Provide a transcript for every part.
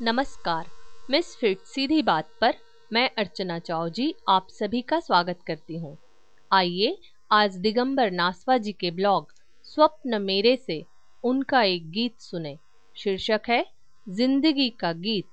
नमस्कार। Miss fit सीधी बात पर मैं अर्चना चाव जी आप सभी का स्वागत करती हूँ। आइए आज दिगंबर नासवा जी के ब्लॉग स्वप्न मेरे से उनका एक गीत सुने। शीर्षक है, ज़िंदगी का गीत।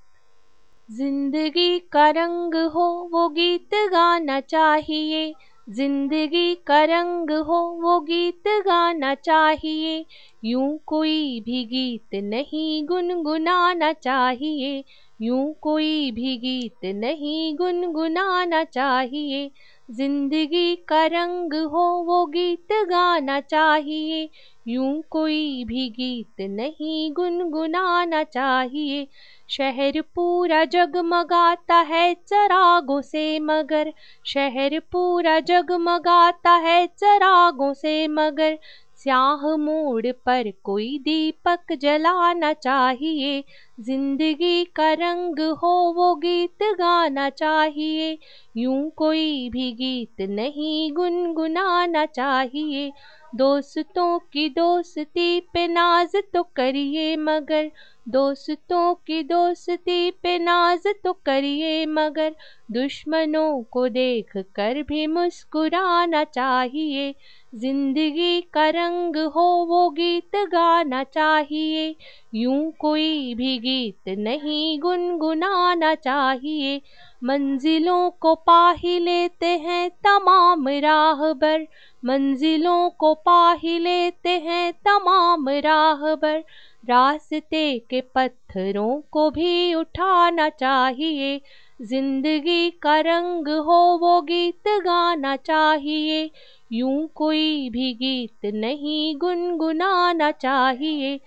ज़िंदगी का रंग हो, वो गीत गाना चाहिए। ज़िंदगी का रंग हो, वो गीत गाना चाहिए। यूँ कोई भी गीत नहीं गुनगुनाना चाहिए। यूँ कोई भी गीत नहीं गुनगुनाना चाहिए। ज़िंदगी का रंग हो वो गीत गाना चाहिए। यूँ कोई भी गीत नहीं गुनगुनाना चाहिए। शहर पूरा जगमगाता है चरागों से मगर। शहर पूरा जगमगाता है चरागों से मगर। स्याह मोड़ पर कोई दीपक जलाना चाहिए। ज़िंदगी का रंग हो वो गीत गाना चाहिए। यूँ कोई भी गीत नहीं गुनगुनाना चाहिए। दोस्तों की दोस्ती पे नाज तो करिए मगर। दोस्तों की दोस्ती पे नाज तो करिए मगर। दुश्मनों को देख कर भी मुस्कुराना चाहिए। ज़िंदगी का रंग हो वो गीत गाना चाहिए। यूँ कोई भी गीत नहीं गुनगुनाना चाहिए। मंजिलों को पा ही लेते हैं तमाम राह राहबर मंजिलों को पाही लेते हैं तमाम राहबर। रास्ते के पत्थरों को भी उठाना चाहिए। ज़िंदगी का रंग हो वो गीत गाना चाहिए। यूँ कोई भी गीत नहीं गुनगुनाना चाहिए।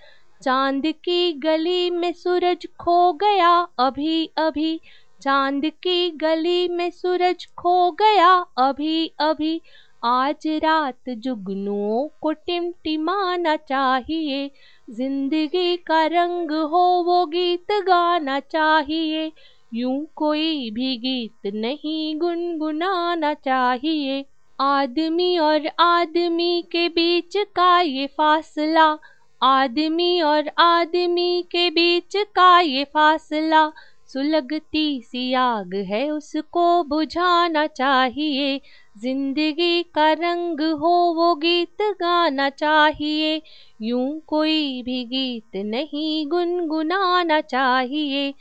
चाँद की गली में सूरज खो गया अभी अभी। चाँद की गली में सूरज खो गया अभी अभी। आज रात जुगनुओं को टिमटिमाना चाहिए। ज़िंदगी का रंग हो वो गीत गाना चाहिए। यूँ कोई भी गीत नहीं गुनगुनाना चाहिए। आदमी और आदमी के बीच का ये फासला। आदमी और आदमी के बीच का ये फासला। सुलगती सी आग है, उसको बुझाना चाहिए। ज़िंदगी का रंग हो, वो गीत गाना चाहिए। यूँ कोई भी गीत नहीं गुनगुनाना चाहिए।